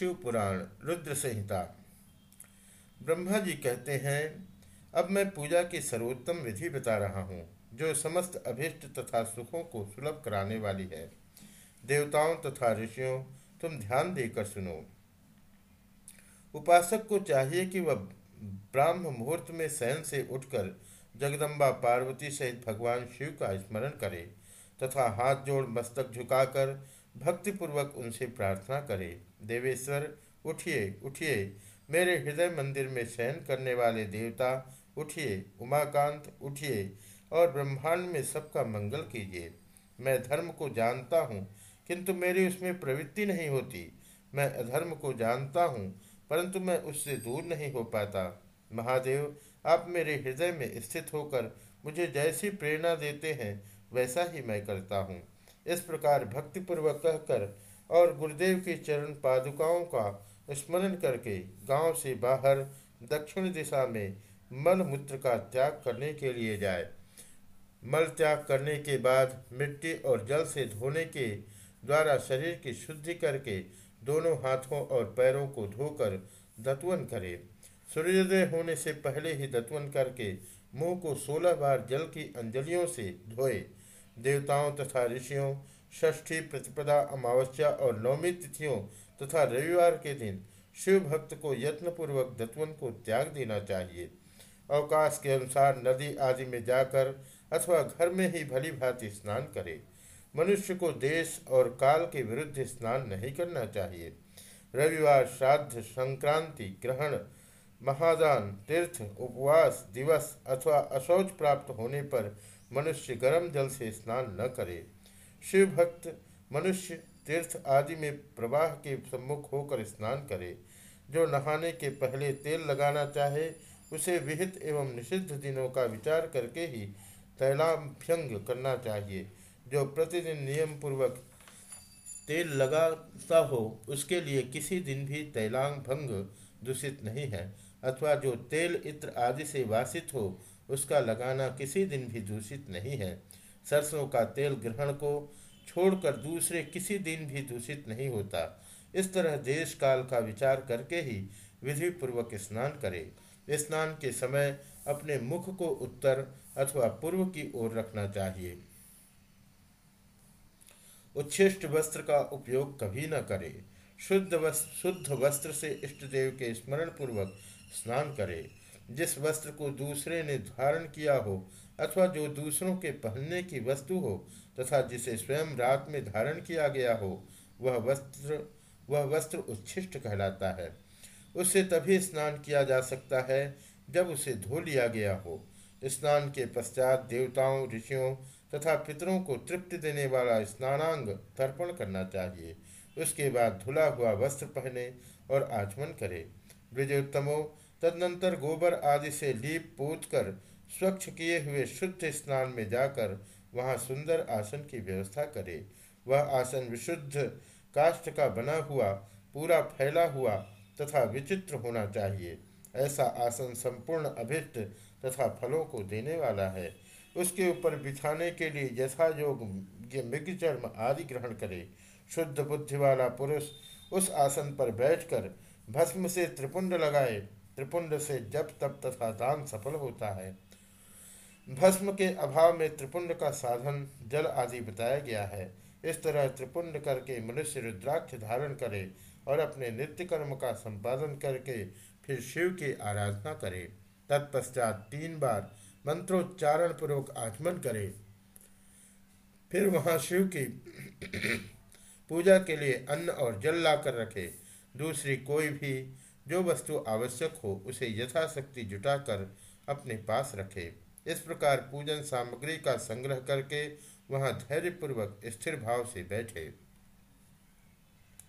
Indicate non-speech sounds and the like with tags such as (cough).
शिव पुराण रुद्र संहिता। ब्रह्मा जी कहते हैं, अब मैं पूजा की सर्वोत्तम विधि बता रहा हूँ, जो समस्त अभिष्ट तथा सुखों को सुलभ कराने वाली है। देवताओं तथा ऋषियों, तुम ध्यान देकर सुनो। उपासक को चाहिए कि वह ब्राह्म मुहूर्त में शयन से उठकर जगदम्बा पार्वती सहित भगवान शिव का स्मरण करे तथा हाथ जोड़ मस्तक झुकाकर भक्तिपूर्वक उनसे प्रार्थना करे। देवेश्वर, उठिए उठिए। मेरे हृदय मंदिर में शयन करने वाले देवता, उठिए। उमाकांत, उठिए और ब्रह्मांड में सबका मंगल कीजिए। मैं धर्म को जानता हूँ, किंतु मेरी उसमें प्रवृत्ति नहीं होती। मैं अधर्म को जानता हूँ, परंतु मैं उससे दूर नहीं हो पाता। महादेव, आप मेरे हृदय में स्थित होकर मुझे जैसी प्रेरणा देते हैं, वैसा ही मैं करता हूँ। इस प्रकार भक्तिपूर्वक कहकर और गुरुदेव की चरण पादुकाओं का स्मरण करके गाँव से बाहर दक्षिण दिशा में मल मूत्र का त्याग करने के लिए जाए। मल त्याग करने के बाद मिट्टी और जल से धोने के द्वारा शरीर की शुद्धि करके दोनों हाथों और पैरों को धोकर दतवन करे। सूर्योदय होने से पहले ही दतवन करके मुँह को सोलह बार जल की अंजलियों से धोए। देवताओं तथा ऋषियों, षष्ठी, प्रतिपदा, अमावस्या और नवमी तिथियों तथा रविवार के दिन शिव भक्त को यत्नपूर्वक दत्वन को त्याग देना चाहिए। अवकाश के अनुसार नदी आदि में जाकर अथवा घर में ही भली भांति स्नान करे। मनुष्य को देश और काल के विरुद्ध स्नान नहीं करना चाहिए। रविवार, श्राद्ध, संक्रांति, ग्रहण, महादान, तीर्थ, उपवास, दिवस अथवा अशौच प्राप्त होने पर मनुष्य गर्म जल से स्नान न करे। शिव भक्त मनुष्य तीर्थ आदि में प्रवाह के सम्मुख होकर स्नान करे। जो नहाने के पहले तेल लगाना चाहे, उसे विहित एवं निषिद्ध दिनों का विचार करके ही तैलाभ्यंग करना चाहिए। जो प्रतिदिन नियम पूर्वक तेल लगाता हो, उसके लिए किसी दिन भी तैलांग भंग दूषित नहीं है, अथवा जो तेल इत्र आदि से वासित हो उसका लगाना किसी दिन भी दूषित नहीं है। सरसों का तेल ग्रहण को छोड़कर दूसरे किसी दिन भी दूषित नहीं होता। इस तरह देश काल का विचार करके ही विधि पूर्वक स्नान करे। स्नान के समय अपने मुख को उत्तर अथवा पूर्व की ओर रखना चाहिए। उच्छिष्ट वस्त्र का उपयोग कभी न करे। शुद्ध वस्त्र शुद्ध वस्त्र से इष्ट देव के स्मरण पूर्वक स्नान करे। जिस वस्त्र को दूसरे ने धारण किया हो, अथवा जो दूसरों के पहनने की वस्तु हो, तथा जिसे स्वयं रात में धारण किया गया हो, वह वस्त्र वह वस्त्र उच्छिष्ट कहलाता है। उससे तभी स्नान किया जा सकता है, जब उसे धो लिया गया हो। स्नान के पश्चात देवताओं, ऋषियों तथा पितरों को तृप्ति देने वाला स्नानांग तर्पण करना चाहिए। उसके बाद धुला हुआ वस्त्र पहने और आचमन करे। विजयोत्तमों तदनंतर गोबर आदि से लीप पोत कर स्वच्छ किए हुए शुद्ध स्नान में जाकर वहाँ सुंदर आसन की व्यवस्था करे। वह आसन विशुद्ध काष्ठ का बना हुआ, पूरा फैला हुआ तथा विचित्र होना चाहिए। ऐसा आसन संपूर्ण अभिष्ट तथा फलों को देने वाला है। उसके ऊपर बिछाने के लिए यथा योग मृगचर्म आदि ग्रहण करे। शुद्ध बुद्धि वाला पुरुष उस आसन पर बैठकर भस्म से त्रिपुंड लगाए त्रिपुंड से जप तप तथा दान सफल होता है। भस्म के अभाव में त्रिपुंड का साधन जल आदि बताया गया है। इस तरह त्रिपुंड करके मनुष्य रुद्राक्ष धारण करे और अपने नित्य कर्म का संपादन करके फिर शिव की आराधना करे। तत्पश्चात तीन बार मंत्रोच्चारण पूर्वक आचमन करे। फिर वहाँ शिव की (clears throat) पूजा के लिए अन्न और जल लाकर रखे। दूसरी कोई भी जो वस्तु आवश्यक हो, उसे यथाशक्ति जुटाकर अपने पास रखे। इस प्रकार पूजन सामग्री का संग्रह करके वहाँ धैर्यपूर्वक स्थिर भाव से बैठे।